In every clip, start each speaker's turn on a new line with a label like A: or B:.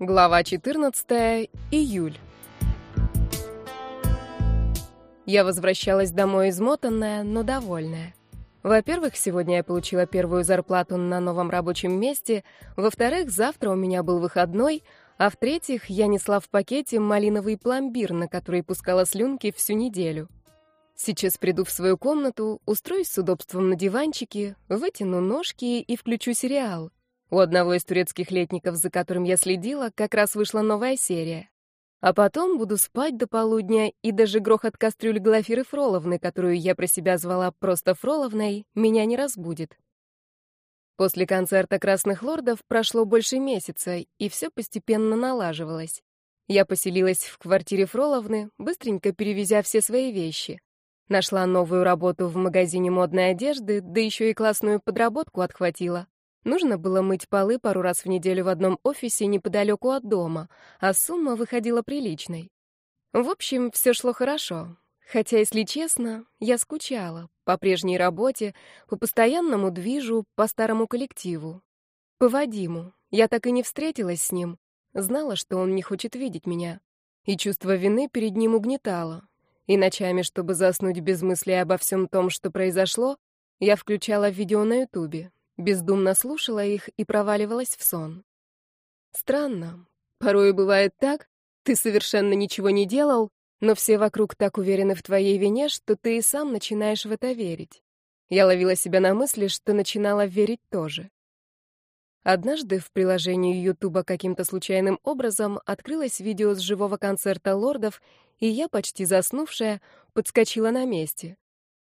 A: Глава 14. Июль. Я возвращалась домой измотанная, но довольная. Во-первых, сегодня я получила первую зарплату на новом рабочем месте, во-вторых, завтра у меня был выходной, а в-третьих, я несла в пакете малиновый пломбир, на который пускала слюнки всю неделю. Сейчас приду в свою комнату, устроюсь с удобством на диванчике, вытяну ножки и включу сериал — у одного из турецких летников, за которым я следила, как раз вышла новая серия. А потом буду спать до полудня, и даже грохот кастрюль Глафиры Фроловны, которую я про себя звала просто Фроловной, меня не разбудит. После концерта «Красных лордов» прошло больше месяца, и все постепенно налаживалось. Я поселилась в квартире Фроловны, быстренько перевезя все свои вещи. Нашла новую работу в магазине модной одежды, да еще и классную подработку отхватила. Нужно было мыть полы пару раз в неделю в одном офисе неподалеку от дома, а сумма выходила приличной. В общем, все шло хорошо. Хотя, если честно, я скучала по прежней работе, по постоянному движу, по старому коллективу. По Вадиму. Я так и не встретилась с ним. Знала, что он не хочет видеть меня. И чувство вины перед ним угнетало. И ночами, чтобы заснуть без мысли обо всем том, что произошло, я включала видео на Ютубе, бездумно слушала их и проваливалась в сон. Странно. Порой бывает так, ты совершенно ничего не делал, но все вокруг так уверены в твоей вине, что ты и сам начинаешь в это верить. Я ловила себя на мысли, что начинала верить тоже. Однажды в приложении Ютуба каким-то случайным образом открылось видео с живого концерта лордов, и я, почти заснувшая, подскочила на месте.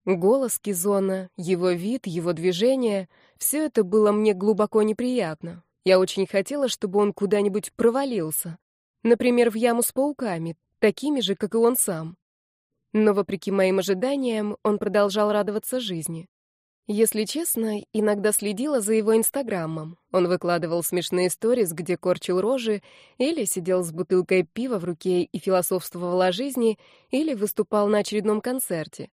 A: Голос Кизона, его вид, его движение — все это было мне глубоко неприятно. Я очень хотела, чтобы он куда-нибудь провалился. Например, в яму с пауками, такими же, как и он сам. Но, вопреки моим ожиданиям, он продолжал радоваться жизни. Если честно, иногда следила за его инстаграмом. Он выкладывал смешные сторис, где корчил рожи, или сидел с бутылкой пива в руке и философствовал о жизни, или выступал на очередном концерте.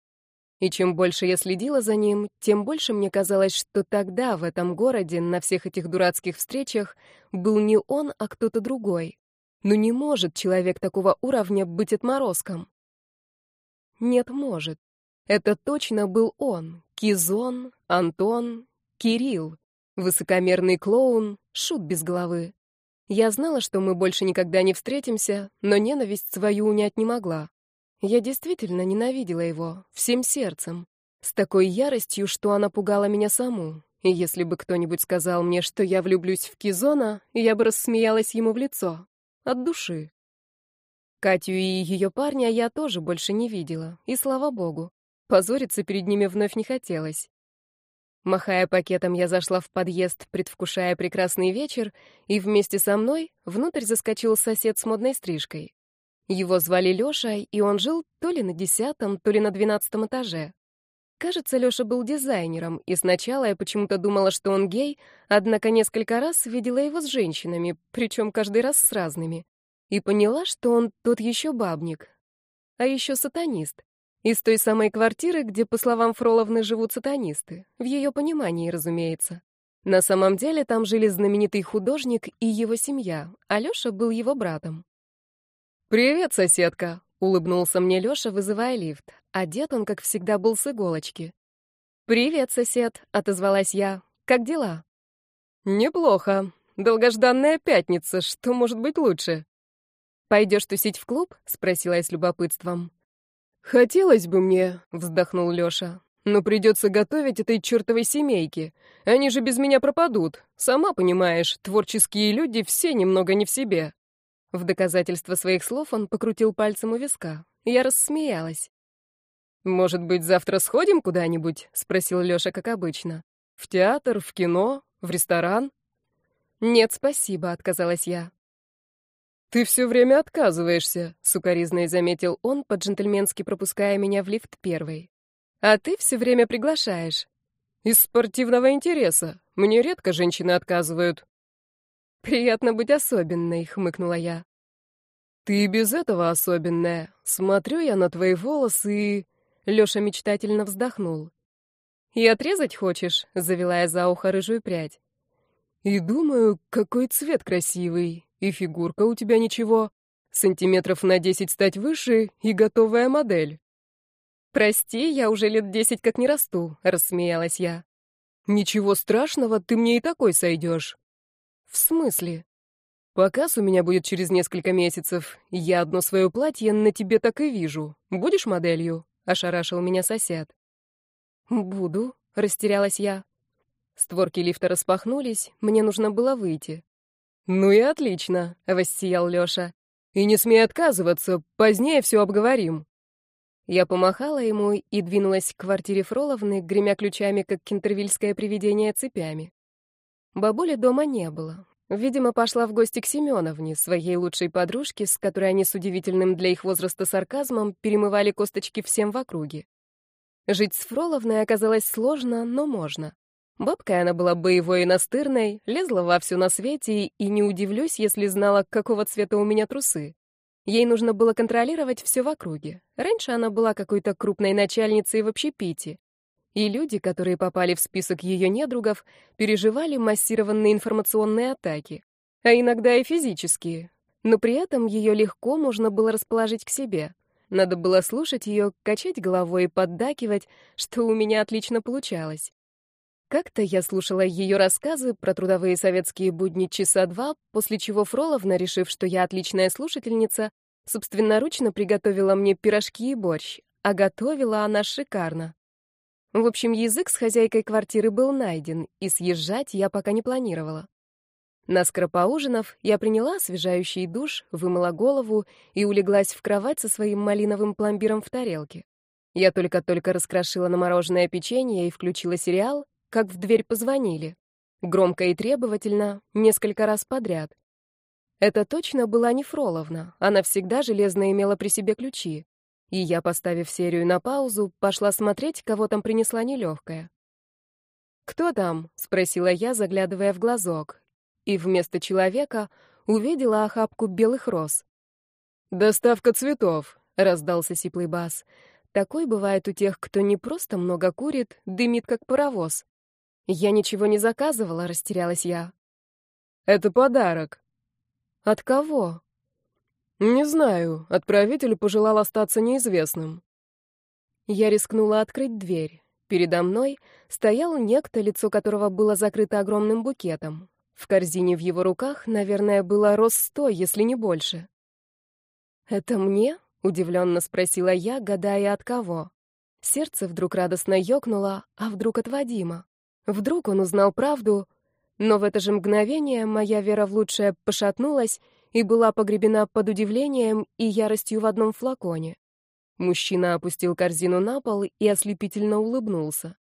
A: И чем больше я следила за ним, тем больше мне казалось, что тогда, в этом городе, на всех этих дурацких встречах, был не он, а кто-то другой. Но не может человек такого уровня быть отморозком. Нет, может. Это точно был он. Кизон, Антон, Кирилл. Высокомерный клоун, шут без головы. Я знала, что мы больше никогда не встретимся, но ненависть свою унять не могла. Я действительно ненавидела его, всем сердцем, с такой яростью, что она пугала меня саму. И если бы кто-нибудь сказал мне, что я влюблюсь в Кизона, я бы рассмеялась ему в лицо. От души. Катю и ее парня я тоже больше не видела, и слава богу. Позориться перед ними вновь не хотелось. Махая пакетом, я зашла в подъезд, предвкушая прекрасный вечер, и вместе со мной внутрь заскочил сосед с модной стрижкой. Его звали Лёша, и он жил то ли на десятом, то ли на двенадцатом этаже. Кажется, Лёша был дизайнером, и сначала я почему-то думала, что он гей, однако несколько раз видела его с женщинами, причем каждый раз с разными, и поняла, что он тот еще бабник, а еще сатанист. Из той самой квартиры, где, по словам Фроловны, живут сатанисты. В ее понимании, разумеется. На самом деле там жили знаменитый художник и его семья, а Лёша был его братом.
B: «Привет, соседка!» — улыбнулся мне
A: Лёша, вызывая лифт. Одет он, как всегда, был с иголочки. «Привет, сосед!» — отозвалась я. «Как дела?»
B: «Неплохо. Долгожданная пятница. Что может быть лучше?»
A: «Пойдёшь тусить в клуб?» — спросила я с любопытством.
B: «Хотелось бы мне», — вздохнул Лёша. «Но придётся готовить этой чёртовой семейке. Они же без меня пропадут. Сама понимаешь, творческие люди все немного не в себе».
A: В доказательство своих слов он покрутил пальцем у виска. Я рассмеялась.
B: «Может быть, завтра сходим куда-нибудь?» — спросил Лёша, как обычно. «В театр, в кино, в ресторан?»
A: «Нет, спасибо», — отказалась я.
B: «Ты все время отказываешься», — сукоризной заметил
A: он, по-джентльменски пропуская меня в лифт первой. «А ты все время приглашаешь».
B: «Из спортивного интереса. Мне редко женщины отказывают».
A: «Приятно быть особенной», — хмыкнула я.
B: «Ты без этого особенная. Смотрю я на твои волосы и...»
A: Лёша мечтательно вздохнул. «И отрезать хочешь?» — завела я за ухо рыжую прядь.
B: «И думаю, какой цвет красивый. И фигурка у тебя ничего. Сантиметров на десять стать выше и готовая модель.
A: «Прости, я уже лет десять как не расту», — рассмеялась я.
B: «Ничего страшного, ты мне и такой сойдешь».
A: «В смысле?»
B: «Показ у меня будет через несколько месяцев. Я одно свое платье на тебе так и вижу. Будешь моделью?» — ошарашил меня сосед.
A: «Буду», — растерялась я. Створки лифта распахнулись, мне нужно было выйти.
B: «Ну и отлично», — воссиял Лёша. «И не смей отказываться, позднее все обговорим».
A: Я помахала ему и двинулась к квартире Фроловны, гремя ключами, как кентервильское привидение цепями. Бабули дома не было. Видимо, пошла в гости к Семеновне, своей лучшей подружке, с которой они с удивительным для их возраста сарказмом перемывали косточки всем в округе. Жить с Фроловной оказалось сложно, но можно. Бабкой она была боевой и настырной, лезла во все на свете, и не удивлюсь, если знала, какого цвета у меня трусы. Ей нужно было контролировать все в округе. Раньше она была какой-то крупной начальницей в общепите. И люди, которые попали в список ее недругов, переживали массированные информационные атаки, а иногда и физические. Но при этом ее легко можно было расположить к себе. Надо было слушать ее, качать головой и поддакивать, что у меня отлично получалось. Как-то я слушала ее рассказы про трудовые советские будни часа два, после чего Фроловна, решив, что я отличная слушательница, собственноручно приготовила мне пирожки и борщ, а готовила она шикарно. В общем, язык с хозяйкой квартиры был найден, и съезжать я пока не планировала. Наскоро поужинав, я приняла освежающий душ, вымыла голову и улеглась в кровать со своим малиновым пломбиром в тарелке. Я только-только раскрошила на мороженое печенье и включила сериал, как в дверь позвонили. Громко и требовательно, несколько раз подряд. Это точно была не Фроловна, она всегда железно имела при себе ключи и я, поставив серию на паузу, пошла смотреть, кого там принесла нелегкая. «Кто там?» — спросила я, заглядывая в глазок, и вместо человека увидела охапку белых роз.
B: «Доставка цветов», —
A: раздался сиплый бас. Такой бывает у тех, кто не просто много курит, дымит как паровоз. Я ничего не заказывала, растерялась я.
B: «Это подарок».
A: «От кого?»
B: «Не знаю. Отправитель пожелал остаться неизвестным».
A: Я рискнула открыть дверь. Передо мной стоял некто, лицо которого было закрыто огромным букетом. В корзине в его руках, наверное, было роз сто, если не больше. «Это мне?» — удивленно спросила я, гадая от кого. Сердце вдруг радостно ёкнуло, а вдруг от Вадима. Вдруг он узнал правду, но в это же мгновение моя вера в лучшее пошатнулась, и была погребена под удивлением и яростью в одном флаконе. Мужчина опустил корзину на пол и ослепительно улыбнулся.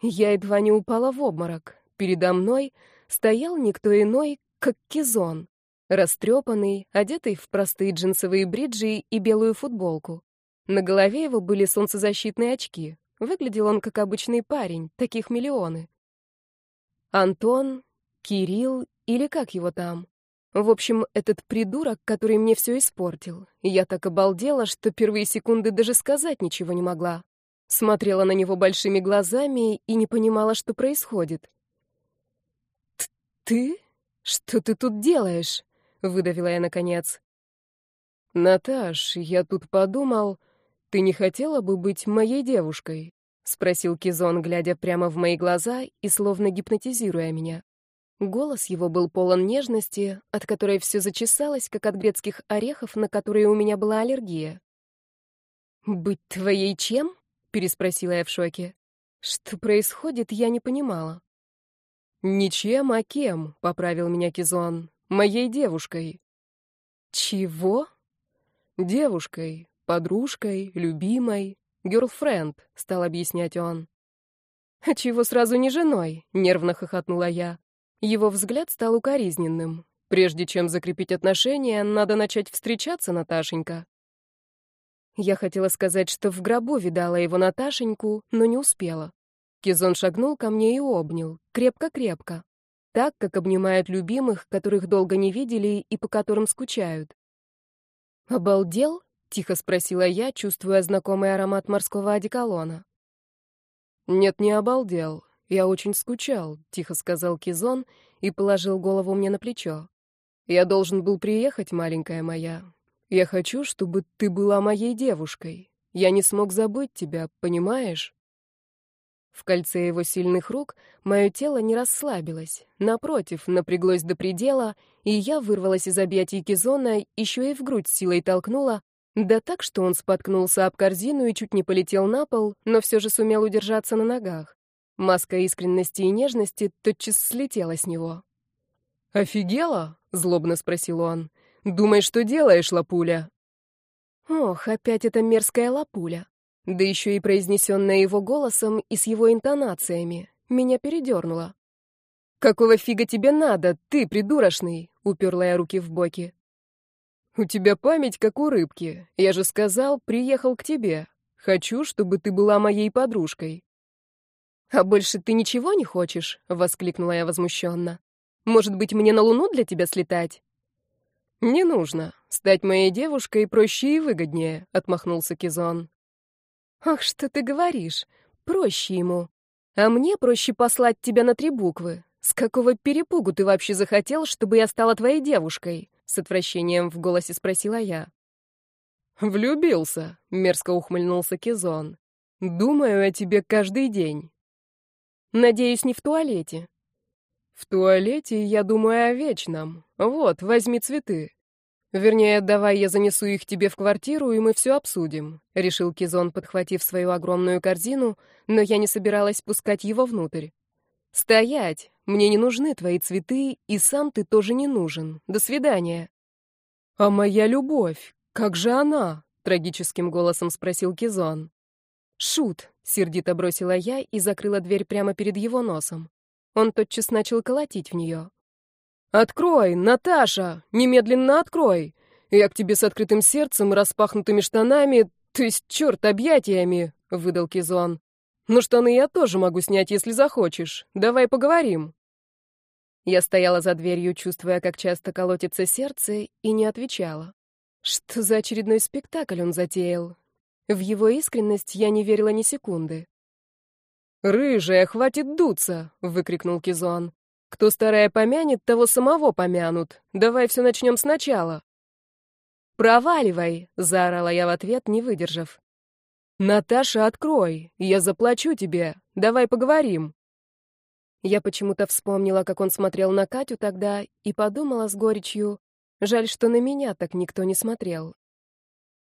A: Я едва не упала в обморок. Передо мной стоял никто иной, как Кизон, растрепанный, одетый в простые джинсовые бриджи и белую футболку. На голове его были солнцезащитные очки. Выглядел он как обычный парень, таких миллионы. Антон, Кирилл или как его там? В общем, этот придурок, который мне все испортил. Я так обалдела, что первые секунды даже сказать ничего не могла. Смотрела на него большими глазами и не понимала, что происходит. «Ты? Что ты тут делаешь?» — выдавила я наконец.
B: «Наташ, я тут подумал, ты не хотела бы быть моей девушкой?» — спросил Кизон, глядя прямо в мои глаза и словно гипнотизируя меня.
A: Голос его был полон нежности, от которой все зачесалось, как от грецких орехов, на которые у меня была аллергия. «Быть твоей чем?» — переспросила я в шоке. Что происходит, я не понимала.
B: «Ничем, а кем?» — поправил меня Кизон. «Моей девушкой».
A: «Чего?»
B: «Девушкой, подружкой, любимой, герлфренд», — стал объяснять он.
A: «А чего сразу не женой?» — нервно хохотнула я. Его взгляд стал укоризненным. Прежде чем закрепить отношения, надо начать встречаться, Наташенька. Я хотела сказать, что в гробу видала его Наташеньку, но не успела. Кизон шагнул ко мне и обнял, крепко-крепко. Так, как обнимают любимых, которых долго не видели и по которым скучают. «Обалдел?» — тихо спросила я, чувствуя знакомый аромат морского одеколона.
B: «Нет, не обалдел. «Я очень скучал», — тихо сказал Кизон и положил голову мне на плечо. Я должен был приехать, маленькая моя. Я хочу, чтобы ты была моей девушкой. Я не смог забыть тебя, понимаешь? В кольце его сильных рук мое тело не расслабилось. Напротив, напряглось до предела, и я вырвалась из объятий Кизона, еще и в грудь силой толкнула, да так, что он споткнулся об корзину и чуть не полетел на пол, но все же сумел удержаться на ногах. Маска искренности и нежности тотчас слетела с него. «Офигела?» — злобно спросил он. «Думай, что делаешь, лапуля?» Ох, опять эта мерзкая лапуля да еще и произнесенное его голосом и с его интонациями. Меня передернуло. «Какого фига тебе надо, ты придурочный?» — уперла я руки в боки. «У тебя память, как у рыбки. Я же сказал, приехал к тебе. Хочу, чтобы ты была моей подружкой». «А больше ты ничего не хочешь?» — воскликнула я возмущенно. «Может быть, мне на Луну для тебя слетать?» «Не нужно. Стать моей девушкой проще и выгоднее», — отмахнулся Кизон. «Ах, что ты говоришь? Проще ему. А мне проще послать тебя на три буквы. С какого перепугу ты вообще захотел, чтобы я стала твоей девушкой?» С отвращением в голосе спросила я. «Влюбился», — мерзко ухмыльнулся Кизон. «Думаю о тебе каждый день». «Надеюсь, не в туалете». «В туалете я думаю о вечном. Вот, возьми цветы». «Вернее, давай я занесу их тебе в квартиру, и мы все обсудим», — решил Кизон, подхватив свою огромную корзину, но я не собиралась пускать его внутрь. «Стоять! Мне не нужны твои цветы, и сам ты тоже не нужен. До свидания». «А моя любовь? Как же она?» — трагическим голосом спросил Кизон. «Шут!» — сердито бросила я и закрыла дверь прямо перед его носом. Он тотчас начал колотить в нее. «Открой, Наташа! Немедленно открой! Я к тебе с открытым сердцем, распахнутыми штанами, то есть, черт, объятиями!» — выдал Кизон. «Но штаны я тоже могу снять, если захочешь. Давай поговорим». Я стояла за дверью, чувствуя, как часто колотится сердце, и не отвечала. Что за очередной спектакль он затеял? В его искренность я не верила ни секунды. «Рыжая, хватит дуться!» — выкрикнул Кизон. Кто старое помянет, того самого помянут. Давай все начнем сначала. «Проваливай!» — заорала я в ответ, не выдержав. «Наташа, открой! Я заплачу тебе! Давай поговорим!» Я почему-то вспомнила, как он смотрел на Катю тогда, и подумала с горечью, жаль, что на меня так никто не смотрел.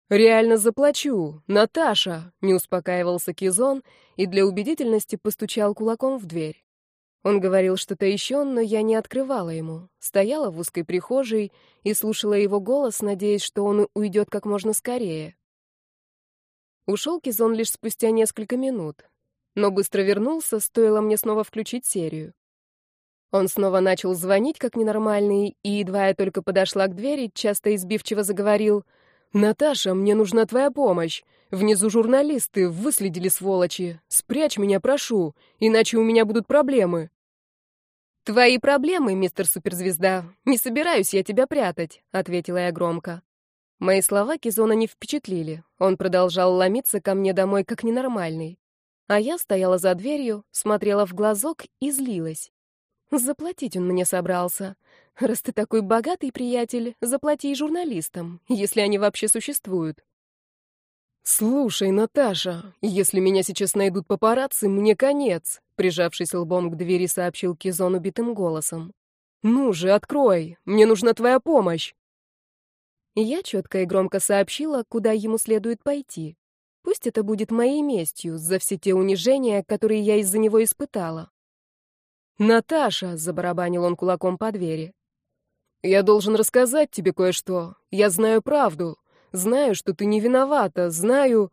B: «Реально заплачу! Наташа!» — не успокаивался Кизон и для убедительности постучал кулаком в дверь. Он говорил что-то еще, но я не открывала ему. Стояла в узкой прихожей и слушала его голос, надеясь, что он уйдет как можно скорее. Ушел Кизон лишь спустя несколько минут, но быстро вернулся, стоило мне снова включить серию. Он снова начал звонить как ненормальный, и едва я только подошла к двери, часто избивчиво заговорил «Наташа, мне нужна твоя помощь. Внизу журналисты, выследили сволочи. Спрячь меня, прошу, иначе у меня будут проблемы. Твои проблемы, мистер суперзвезда. Не собираюсь я тебя прятать, ответила я громко. Мои слова Кизона не впечатлили. Он продолжал ломиться ко мне домой как ненормальный. А я стояла за дверью, смотрела в глазок и злилась. Заплатить он мне собрался. Раз ты такой богатый приятель, заплати и журналистам, если они вообще существуют. «Слушай, Наташа, если меня сейчас найдут папарацци, мне конец», прижавшись лбом к двери, сообщил Кизон убитым голосом. «Ну же, открой, мне нужна твоя помощь». Я четко и громко сообщила, куда ему следует пойти. Пусть это будет моей местью за все те унижения, которые я из-за него испытала. «Наташа», — забарабанил он кулаком по двери, — «я должен рассказать тебе кое-что. Я знаю правду. Знаю, что ты не виновата, знаю...»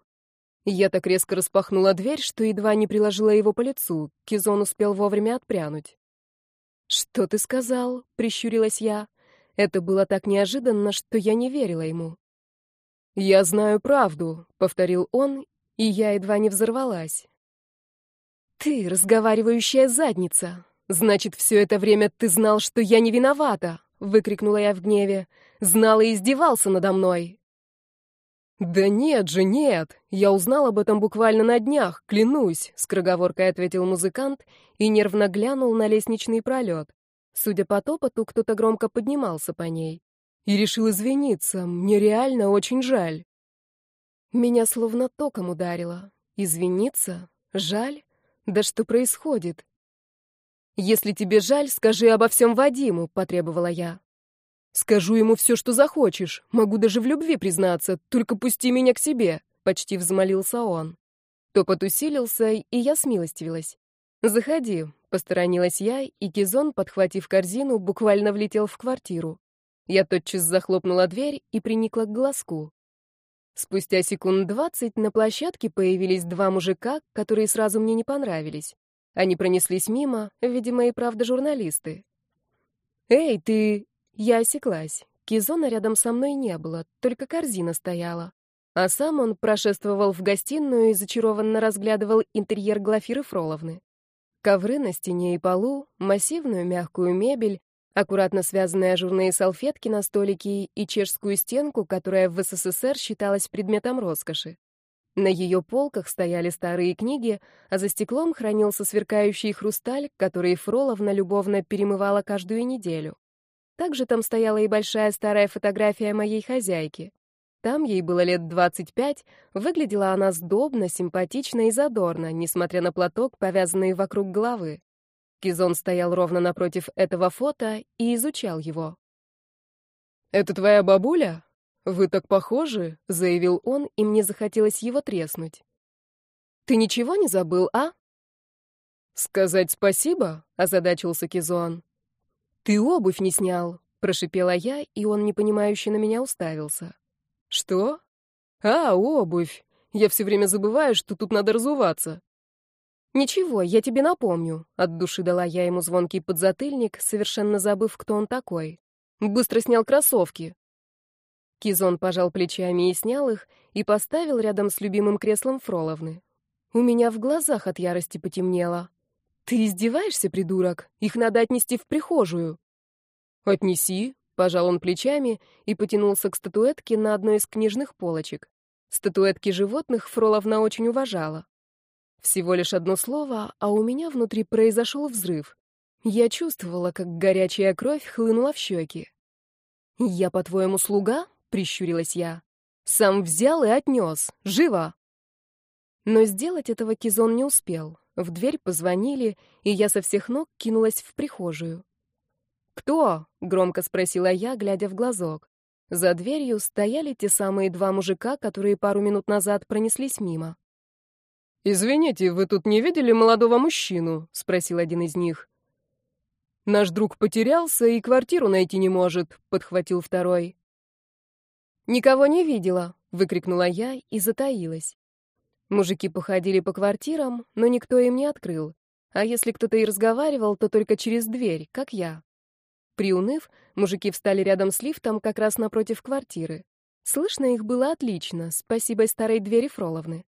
B: Я так резко распахнула дверь, что едва не приложила его по лицу. Кизон успел вовремя отпрянуть. «Что ты сказал?» — прищурилась я. Это было так неожиданно, что я не верила ему. «Я знаю правду», — повторил он, и я едва не взорвалась. «Ты, разговаривающая задница! Значит, все это время ты знал, что я не виновата!» — выкрикнула я в гневе. «Знал и издевался надо мной!» «Да нет же, нет! Я узнал об этом буквально на днях, клянусь!» — скороговоркой ответил музыкант и нервно глянул на лестничный пролет.
A: Судя по топоту, кто-то громко поднимался по ней.
B: И решил извиниться. Мне реально очень жаль.
A: Меня словно током ударило. Извиниться? Жаль? Да что происходит? «Если тебе жаль, скажи обо всем Вадиму», — потребовала я.
B: «Скажу ему все, что захочешь. Могу даже в любви признаться. Только пусти меня к себе», — почти взмолился он.
A: Топот усилился, и я смилостивилась. «Заходи», — посторонилась я, и Кизон, подхватив корзину, буквально влетел в квартиру. Я тотчас захлопнула дверь и приникла к глазку. Спустя секунд двадцать на площадке появились два мужика, которые сразу мне не понравились. Они пронеслись мимо, видимо, и правда журналисты. «Эй, ты...» Я осеклась. Кизона рядом со мной не было, только корзина стояла. А сам он прошествовал в гостиную и зачарованно разглядывал интерьер Глафиры Фроловны. Ковры на стене и полу, массивную мягкую мебель, аккуратно связанные ажурные салфетки на столике и чешскую стенку, которая в СССР считалась предметом роскоши. На ее полках стояли старые книги, а за стеклом хранился сверкающий хрусталь, который Фроловна любовно перемывала каждую неделю. Также там стояла и большая старая фотография моей хозяйки. Там ей было лет 25, выглядела она сдобно, симпатично и задорно, несмотря на платок, повязанный вокруг головы. Кизон стоял ровно напротив этого фото и изучал его.
B: «Это твоя бабуля? Вы так похожи», — заявил он, и мне захотелось его треснуть.
A: «Ты ничего не забыл, а?»
B: «Сказать спасибо?» — озадачился Кизон.
A: «Ты обувь не снял», — прошипела я, и он непонимающе на меня уставился.
B: «Что? А, обувь. Я все время забываю, что тут надо разуваться».
A: «Ничего, я тебе напомню», — от души дала я ему звонкий подзатыльник, совершенно забыв, кто он такой. «Быстро снял кроссовки». Кизон пожал плечами и снял их, и поставил рядом с любимым креслом Фроловны. У меня в глазах от ярости потемнело. «Ты издеваешься, придурок? Их надо отнести в прихожую».
B: «Отнеси», Пожал он плечами и потянулся к статуэтке на одной из книжных полочек. Статуэтки животных Фроловна очень уважала. Всего лишь одно слово, а у меня внутри произошел взрыв. Я чувствовала, как горячая кровь хлынула в щеки.
A: «Я, по-твоему, слуга?» — прищурилась я. «Сам взял и отнес. Живо!» Но сделать этого Кизон не успел. В дверь позвонили, и я со всех ног кинулась в прихожую. «Кто?» — громко спросила я, глядя в глазок. За дверью стояли те самые два мужика, которые пару минут назад пронеслись мимо.
B: «Извините, вы тут не видели молодого мужчину?» — спросил один из них. «Наш друг потерялся и квартиру найти не может», — подхватил второй.
A: «Никого не видела», — выкрикнула я и затаилась. Мужики походили по квартирам, но никто им не открыл. А если кто-то и разговаривал, то только через дверь, как я. Приуныв, мужики встали рядом с лифтом как раз напротив квартиры. Слышно их было отлично, спасибо старой двери Фроловны.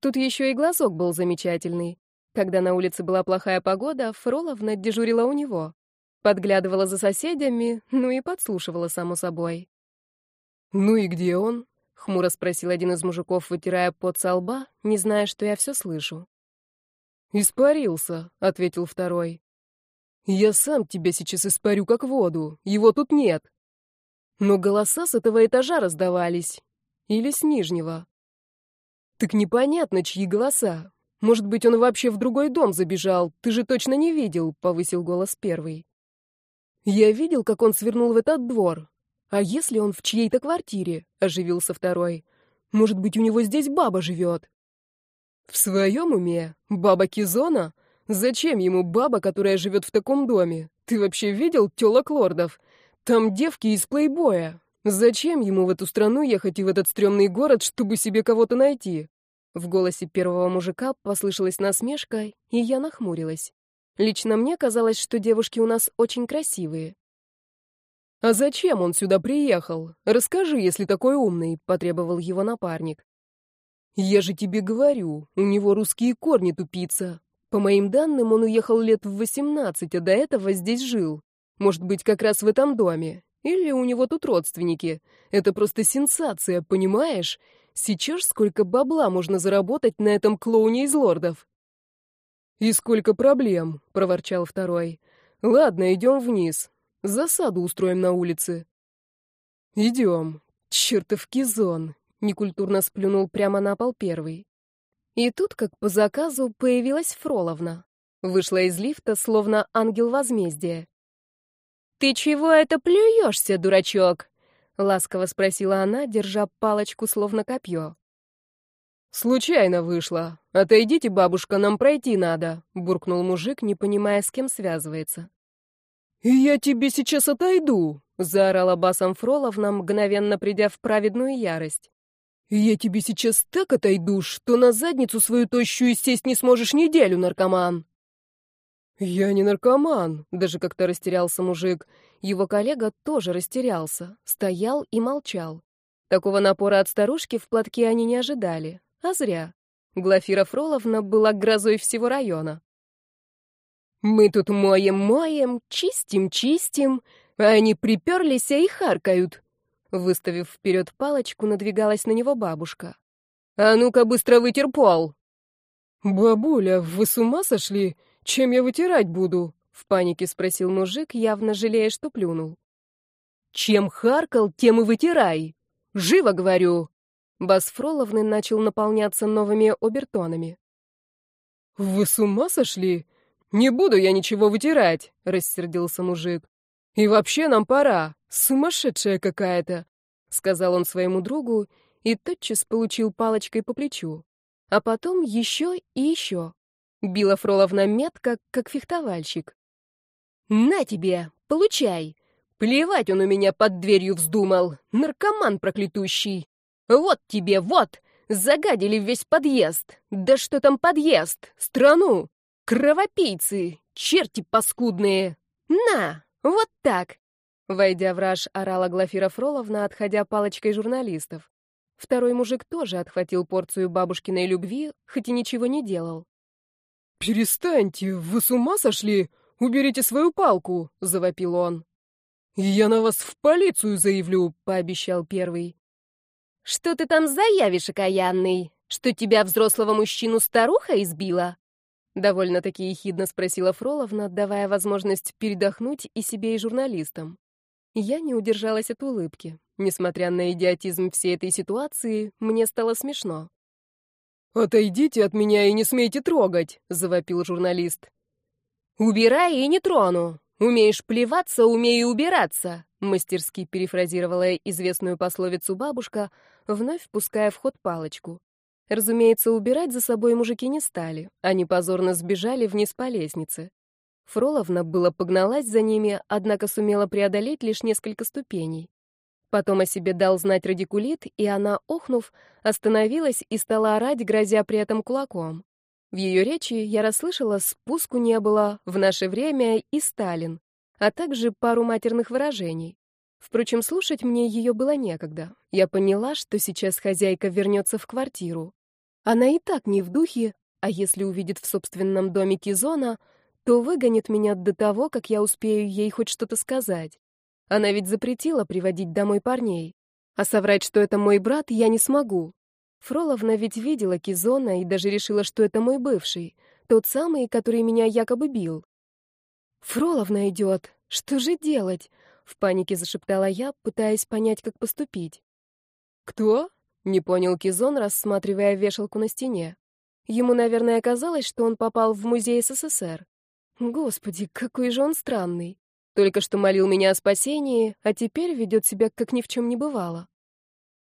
A: Тут еще и глазок был замечательный. Когда на улице была плохая погода, Фроловна дежурила у него. Подглядывала за соседями, ну и подслушивала, само собой.
B: «Ну и где он?»
A: — хмуро спросил один из мужиков, вытирая пот со лба, не зная, что я все слышу.
B: «Испарился», — ответил второй. Я сам тебя сейчас испарю как воду. Его тут нет. Но голоса с этого этажа раздавались. Или с нижнего. Так непонятно, чьи голоса. Может быть, он вообще в другой дом забежал. Ты же точно не видел, повысил голос первый. Я видел, как он свернул в этот двор. А если он в чьей-то квартире? Оживился второй. Может быть, у него здесь баба живет. В своем уме? Баба Кизона? Зачем ему баба, которая живет в таком доме? Ты вообще видел тёлок лордов? Там девки из плейбоя. Зачем ему в эту страну ехать и в этот стрёмный город, чтобы себе кого-то найти? В голосе первого мужика послышалась насмешка, и я нахмурилась. Лично мне казалось, что девушки у нас очень красивые. «А зачем он сюда приехал? Расскажи, если такой умный», — потребовал его напарник. «Я же тебе говорю, у него русские корни, тупица. По моим данным, он уехал лет в 18, а до этого здесь жил. Может быть, как раз в этом доме. Или у него тут родственники. Это просто сенсация, понимаешь? Сейчас сколько бабла можно заработать на этом клоуне из лордов? «И сколько проблем», — проворчал второй. Ладно, идем вниз. Засаду устроим на улице. Идем. Чертов кизон. Некультурно сплюнул прямо на пол первый. И тут, как по заказу, появилась Фроловна. Вышла из лифта, словно ангел возмездия. «Ты чего это плюешься, дурачок?» — ласково спросила она, держа палочку, словно копье. «Случайно вышла. Отойдите, бабушка, нам пройти надо», — буркнул мужик, не понимая, с кем связывается. «Я тебе сейчас отойду», — заорала басом Фроловна, мгновенно придя в праведную ярость. «Я тебе сейчас так отойду, что на задницу свою тощую сесть не сможешь неделю, наркоман!» «Я не наркоман», — даже как-то растерялся мужик. Его коллега тоже растерялся, стоял и молчал. Такого напора от старушки в платке они не ожидали. А зря. Глафира Фроловна была грозой всего района. «Мы тут моем-моем, чистим-чистим, а они приперлись и харкают». Выставив вперед палочку, надвигалась на него бабушка. «А ну-ка быстро вытер пол!» «Бабуля, вы с ума сошли? Чем я вытирать буду?» — в панике спросил мужик, явно жалея, что плюнул. «Чем харкал, тем и вытирай! Живо, говорю!» Бас Фроловны начал наполняться новыми обертонами. «Вы с ума сошли? Не буду я ничего вытирать!» — рассердился мужик. «И вообще нам пора! Сумасшедшая какая-то!» — сказал он своему другу и тотчас получил палочкой по плечу. А потом еще и еще. Била Фроловна метко, как фехтовальщик. «На тебе! Получай! Плевать он у меня под дверью вздумал! Наркоман проклятущий! Вот тебе, вот! Загадили весь подъезд! Да что там подъезд? Страну! Кровопийцы! Черти паскудные! На! Вот так!» Войдя в раж, орала Глафира Фроловна, отходя палочкой журналистов. Второй мужик тоже отхватил порцию бабушкиной любви, хоть и ничего не делал. «Перестаньте, вы с ума сошли? Уберите свою палку!» — завопил он. «Я на вас в полицию заявлю», — пообещал первый. «Что ты там заявишь, окаянный? Что тебя, взрослого мужчину, старуха избила?» Довольно-таки ехидно спросила Фроловна, давая возможность передохнуть и себе, и журналистам. Я не удержалась от улыбки. Несмотря на идиотизм всей этой ситуации, мне стало смешно. «Отойдите от меня и не смейте трогать!» — завопил журналист. «Убирай и не трону! Умеешь плеваться, умей убираться!» — мастерски перефразировала известную пословицу бабушка, вновь впуская в ход палочку. Разумеется, убирать за собой мужики не стали. Они позорно сбежали вниз по лестнице. Фроловна было погналась за ними, однако сумела преодолеть лишь несколько ступеней. Потом о себе дал знать радикулит, и она, охнув, остановилась и стала орать, грозя при этом кулаком. В ее речи я расслышала «спуску не было», «в наше время» и «Сталин», а также пару матерных выражений. Впрочем, слушать мне ее было некогда. Я поняла, что сейчас хозяйка вернется в квартиру. Она и так не в духе, а если увидит в собственном доме Кизона, то выгонит меня до того, как я успею ей хоть что-то сказать. Она ведь запретила приводить домой парней. А соврать, что это мой брат, я не смогу. Фроловна ведь видела Кизона и даже решила, что это мой бывший, тот самый, который меня якобы бил. «Фроловна идет. Что же делать?» — в панике зашептала я, пытаясь понять, как поступить. «Кто?» — не понял Кизон, рассматривая вешалку на стене. Ему, наверное, казалось, что он попал в музей СССР. Господи, какой же он странный. Только что молил меня о спасении, а теперь ведет себя, как ни в чем не бывало.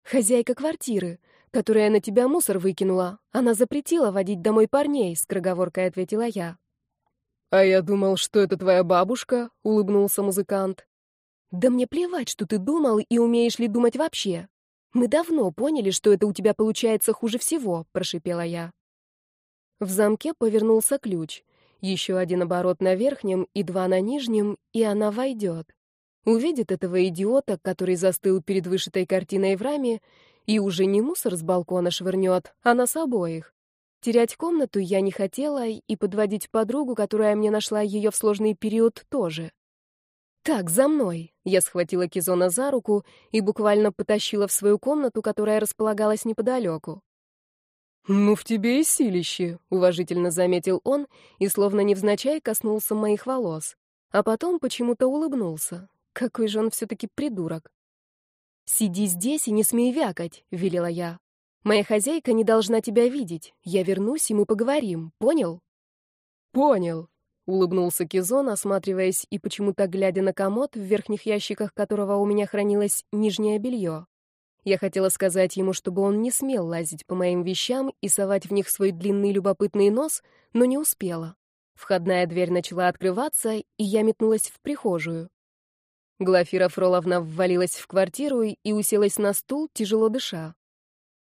B: Хозяйка квартиры, которая на тебя мусор выкинула, она запретила водить домой парней, скороговоркой ответила я. «А я думал, что это твоя бабушка», — улыбнулся музыкант. «Да мне плевать, что ты думал и умеешь ли думать вообще. Мы давно поняли, что это у тебя получается хуже всего», — прошипела я. В замке повернулся ключ — еще один оборот на верхнем и два на нижнем, и она войдет. Увидит этого идиота, который застыл перед вышитой картиной в раме, и уже не мусор с балкона швырнет, а нас обоих. Терять комнату я не хотела, и подводить подругу, которая мне нашла ее в сложный период, тоже. «Так, за мной!» Я схватила Кизона за руку и буквально потащила в свою комнату, которая располагалась неподалеку. «Ну, в тебе и силище», — уважительно заметил он и словно невзначай коснулся моих волос.
A: а потом почему-то улыбнулся. Какой же он все-таки придурок. «Сиди здесь и не смей вякать», — велела я. «Моя хозяйка не должна тебя видеть. Я вернусь, и мы поговорим. Понял?»
B: «Понял», — улыбнулся Кизон, осматриваясь и почему-то глядя на комод, в верхних ящиках которого у меня хранилось нижнее белье. Я хотела сказать ему, чтобы он не смел лазить по моим вещам и совать в них свой длинный любопытный нос, но не успела. Входная дверь начала открываться, и я метнулась в прихожую. Глафира Фроловна ввалилась в квартиру и уселась на стул, тяжело дыша.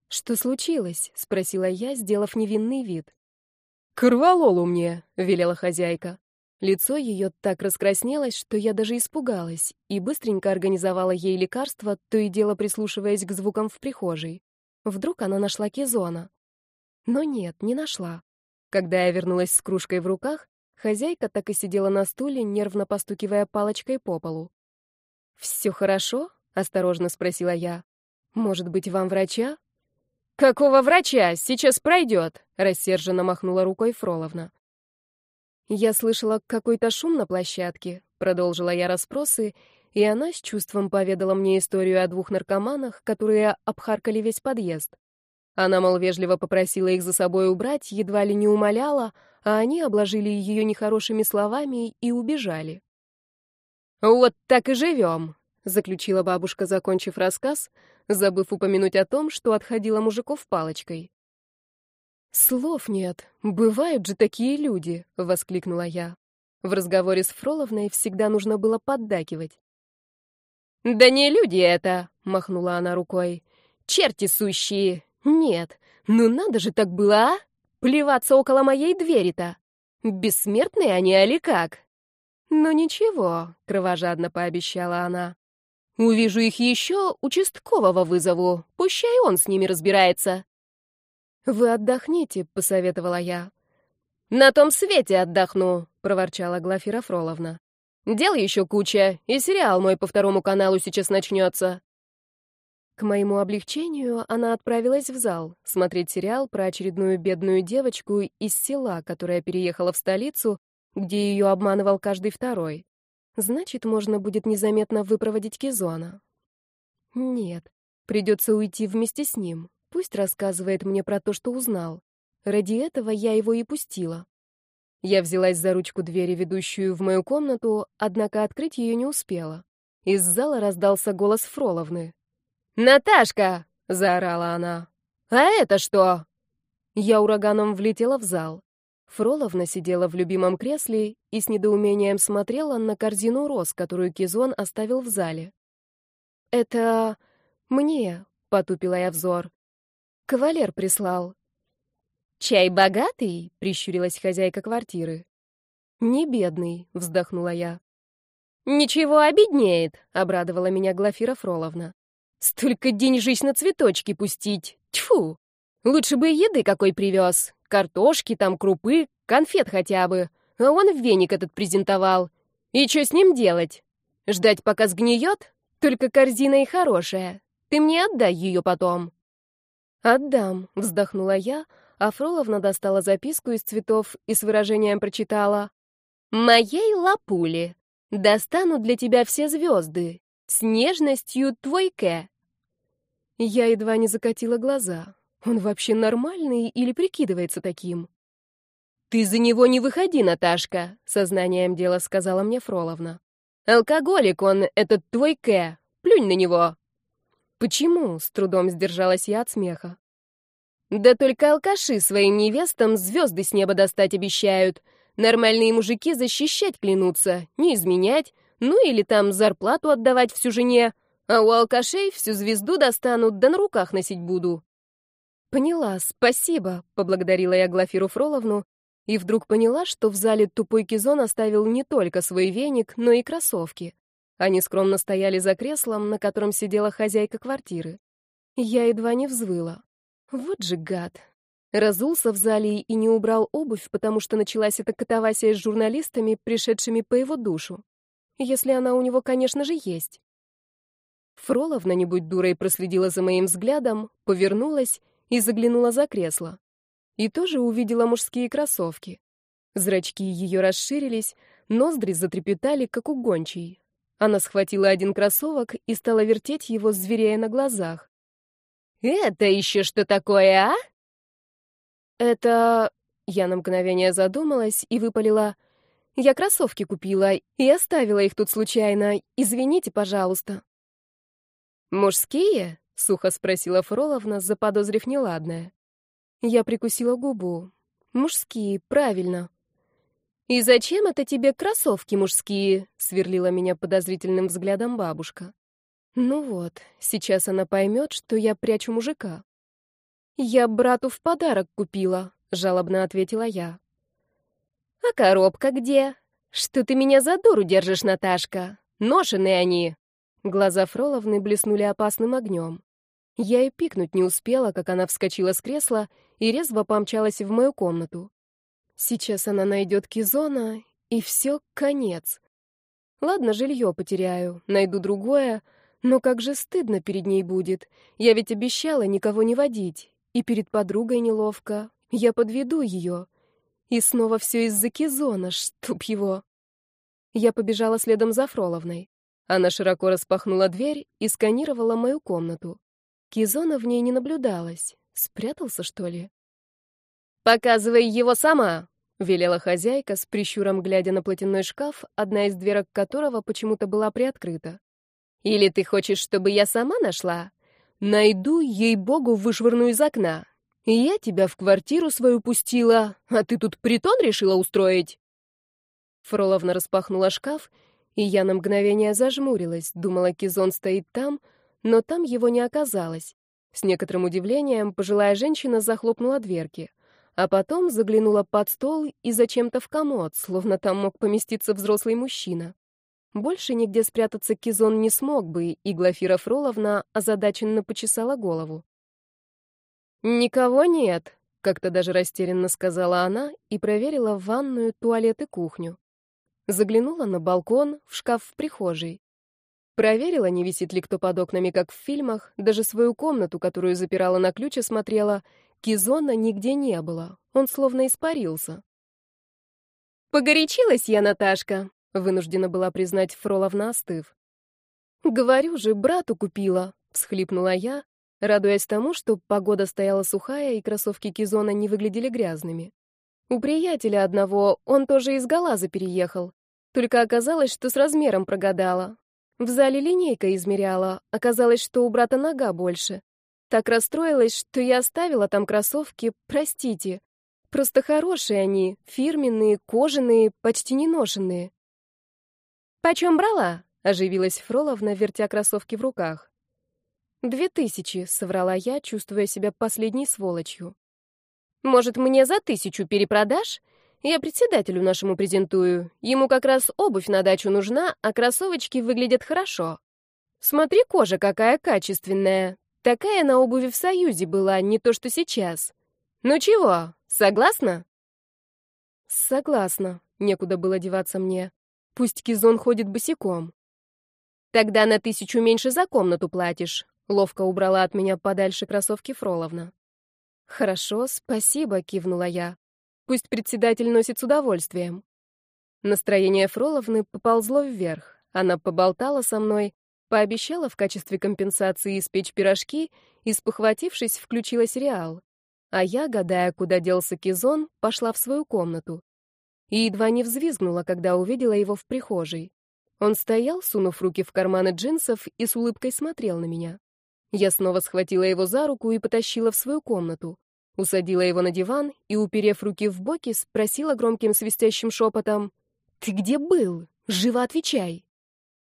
A: «Что случилось?» — спросила я, сделав невинный вид.
B: «Корвалолу мне!» — велела хозяйка.
A: Лицо ее так раскраснелось, что я даже испугалась, и быстренько организовала ей лекарство, то и дело прислушиваясь к звукам в прихожей. Вдруг она нашла Кизона. Но нет, не нашла. Когда я вернулась с кружкой в руках, хозяйка так и сидела на стуле, нервно постукивая палочкой по полу. «Все хорошо?» — осторожно спросила я. «Может быть, вам врача?»
B: «Какого врача? Сейчас пройдет!» — рассерженно махнула рукой Фроловна.
A: «Я слышала какой-то шум на площадке», — продолжила я расспросы, и она с чувством поведала мне историю о двух наркоманах, которые обхаркали весь подъезд. Она, мол, вежливо попросила их за собой убрать, едва ли не умоляла, а они обложили ее нехорошими словами и убежали.
B: «Вот так и живем», — заключила бабушка, закончив рассказ, забыв упомянуть о том, что отходила мужиков палочкой.
A: «Слов нет. Бывают же такие люди!» — воскликнула я. В разговоре с Фроловной всегда нужно было поддакивать.
B: «Да не люди это!» — махнула она рукой. «Черти сущие! Нет, ну надо же так было, а? Плеваться около моей двери-то! Бессмертные они, али как?»
A: «Ну ничего», — кровожадно пообещала она.
B: «Увижу их еще, участкового вызову. Пущай он с ними разбирается».
A: «Вы отдохните», — посоветовала я.
B: «На том свете отдохну», — проворчала Глафира Фроловна. «Дел еще куча, и сериал мой по второму каналу сейчас начнется».
A: К моему облегчению она отправилась в зал смотреть сериал про очередную бедную девочку из села, которая переехала в столицу, где ее обманывал каждый второй. Значит, можно будет незаметно выпроводить Кизона. Нет, придется уйти вместе с ним. Пусть рассказывает мне про то, что узнал. Ради этого я его и пустила. Я взялась за ручку двери, ведущую в мою комнату, однако открыть ее не успела. Из зала раздался голос Фроловны.
B: «Наташка!» — заорала она. «А это что?»
A: Я ураганом влетела в зал. Фроловна сидела в любимом кресле и с недоумением смотрела на корзину роз, которую Кизон оставил в зале. «Это мне», — потупила я взор. Кавалер прислал.
B: «Чай богатый?» — прищурилась хозяйка квартиры.
A: «Не бедный», — вздохнула я.
B: «Ничего обеднеет», — обрадовала меня Глафира Фроловна. «Столько деньжись на цветочки пустить! Тьфу! Лучше бы еды какой привез. Картошки, там крупы, конфет хотя бы. А он веник этот презентовал. И что с ним делать? Ждать, пока сгниет? Только корзина и хорошая. Ты мне отдай ее потом».
A: «Отдам», — вздохнула я, а Фроловна достала записку из цветов и с выражением прочитала.
B: «Моей лапули, достану для тебя все звезды, с нежностью твой Кэ».
A: Я едва не закатила глаза. Он вообще нормальный или прикидывается таким?
B: «Ты за него не выходи, Наташка», — сознанием дела сказала мне Фроловна. «Алкоголик он, этот твой Кэ. Плюнь на него».
A: «Почему?» — с трудом сдержалась я от смеха.
B: «Да только алкаши своим невестам звезды с неба достать обещают. Нормальные мужики защищать клянутся, не изменять, ну или там зарплату отдавать всю жене, а у алкашей всю звезду достанут, да на руках носить буду».
A: «Поняла, спасибо», — поблагодарила я Глафиру Фроловну, и вдруг поняла, что в зале тупой кизон оставил не только свой веник, но и кроссовки. Они скромно стояли за креслом, на котором сидела хозяйка квартиры. Я едва не взвыла. Вот же гад. Разулся в зале и не убрал обувь, потому что началась эта катавасия с журналистами, пришедшими по его душу. Если она у него, конечно же, есть. Фроловна, не будь дурой, проследила за моим взглядом, повернулась и заглянула за кресло. И тоже увидела мужские кроссовки. Зрачки ее расширились, ноздри затрепетали, как у гончей. Она схватила один кроссовок и стала вертеть его, зверея на глазах. «Это еще что такое, а?» «Это...» Я на мгновение задумалась и выпалила. «Я кроссовки купила и оставила их тут случайно. Извините, пожалуйста». «Мужские?» — сухо спросила Фроловна, заподозрив неладное. Я прикусила губу. «Мужские, правильно». «И зачем это тебе кроссовки мужские?» — сверлила меня подозрительным взглядом бабушка. «Ну вот, сейчас она поймет, что я прячу мужика». «Я брату в подарок купила», — жалобно ответила я. «А коробка где? Что ты меня за дуру держишь, Наташка? Ношеные они!» Глаза Фроловны блеснули опасным огнем. Я и пикнуть не успела, как она вскочила с кресла и резво помчалась в мою комнату. Сейчас она найдет Кизона, и все, конец. Ладно, жилье потеряю, найду другое, но как же стыдно перед ней будет. Я ведь обещала никого не водить, и перед подругой неловко. Я подведу ее. И снова все из-за Кизона, чтоб его. Я побежала следом за Фроловной. Она широко распахнула дверь и сканировала мою комнату. Кизона в ней не наблюдалось. Спрятался, что ли? «Показывай его сама!» — велела хозяйка, с прищуром глядя на платяной шкаф, одна из дверок которого почему-то была приоткрыта. «Или ты хочешь, чтобы я сама нашла? Найду, ей-богу, вышвырну из окна. Я тебя в квартиру свою пустила, а ты тут притон решила устроить?» Фроловна распахнула шкаф, и я на мгновение зажмурилась, думала, Кизон стоит там, но там его не оказалось. С некоторым удивлением пожилая женщина захлопнула дверки — а потом заглянула под стол и зачем-то в комод, словно там мог поместиться взрослый мужчина. Больше нигде спрятаться Кизон не смог бы, и Глафира Фроловна озадаченно почесала голову. «Никого нет», — как-то даже растерянно сказала она и проверила ванную, туалет и кухню. Заглянула на балкон, в шкаф в прихожей. Проверила, не висит ли кто под окнами, как в фильмах, даже свою комнату, которую запирала на ключ, осмотрела Кизона нигде не было, он словно испарился. «Погорячилась я, Наташка», — вынуждена была признать Фроловна, остыв. «Говорю же, брату купила», — всхлипнула я, радуясь тому, что погода стояла сухая и кроссовки Кизона не выглядели грязными. У приятеля одного он тоже из Галаза переехал, только оказалось, что с размером прогадала. В зале линейка измеряла, оказалось, что у брата нога больше. Так расстроилась, что я оставила там кроссовки, простите. Просто хорошие они, фирменные, кожаные, почти не ношенные. «Почем брала?» — оживилась Фроловна, вертя кроссовки в руках. «Две тысячи», — соврала я, чувствуя себя последней сволочью. «Может, мне за тысячу перепродашь? Я председателю нашему презентую. Ему как раз обувь на дачу нужна, а кроссовочки выглядят хорошо. Смотри, кожа какая качественная, Такая на обуви в Союзе была, не то что сейчас. Ну чего, согласна? Согласна. Некуда было деваться мне. Пусть Кизон ходит босиком. Тогда на тысячу меньше за комнату платишь. Ловко убрала от меня подальше кроссовки Фроловна. Хорошо, спасибо, кивнула я. Пусть председатель носит с удовольствием. Настроение Фроловны поползло вверх. Она поболтала со мной, Пообещала в качестве компенсации испечь пирожки и, спохватившись, включила сериал. А я, гадая, куда делся Кизон, пошла в свою комнату. И едва не взвизгнула, когда увидела его в прихожей. Он стоял, сунув руки в карманы джинсов, и с улыбкой смотрел на меня. Я снова схватила его за руку и потащила в свою комнату. Усадила его на диван и, уперев руки в боки, спросила громким свистящим шепотом, «Ты где был? Живо отвечай!»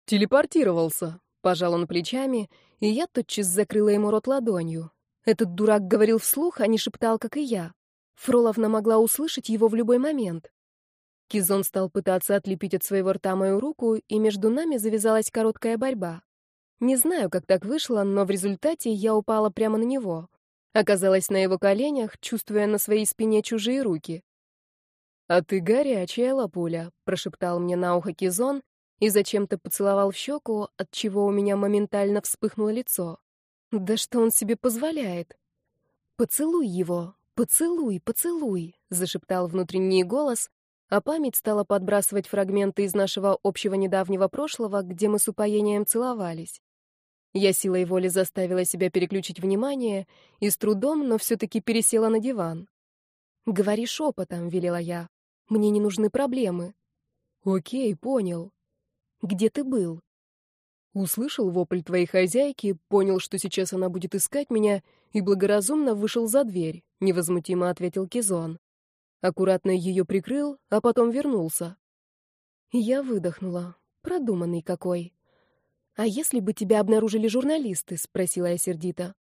B: «Телепортировался», Пожал он плечами, и я тотчас закрыла ему рот ладонью. Этот дурак говорил вслух, а не шептал, как и я. Фроловна могла услышать его в любой момент. Кизон стал пытаться отлепить от своего рта мою руку, и между нами завязалась короткая борьба. Не знаю, как так вышло, но в результате я упала прямо на него. Оказалась на его коленях, чувствуя на своей спине чужие руки. «А ты горячая, лапуля», — прошептал мне на ухо Кизон, и зачем-то поцеловал в щеку, от чего у меня моментально вспыхнуло лицо. Да что он себе позволяет? Поцелуй его, поцелуй, поцелуй, зашептал внутренний голос,
A: а память стала подбрасывать фрагменты из нашего общего недавнего прошлого, где мы с упоением целовались. Я силой воли заставила себя переключить внимание и с трудом, но все-таки пересела на диван. «Говори шепотом», — велела я. «Мне не нужны проблемы». «Окей, понял». «Где ты был?»
B: Услышал вопль твоей хозяйки, понял, что сейчас она будет искать меня, и благоразумно вышел за дверь, невозмутимо ответил Кизон. Аккуратно ее прикрыл, а потом вернулся.
A: Я выдохнула. Продуманный какой. «А если бы тебя обнаружили журналисты?» — спросила я сердито.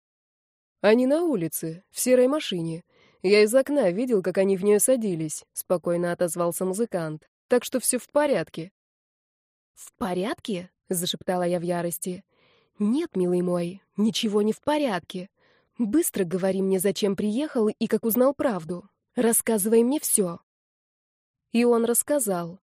B: «Они на улице, в серой машине. Я из окна видел, как они в нее садились», — спокойно отозвался музыкант. «Так что все в порядке».
A: «В порядке?» — зашептала я в ярости. «Нет, милый мой, ничего не в порядке. Быстро говори мне, зачем приехал и как узнал правду. Рассказывай мне все». И он рассказал.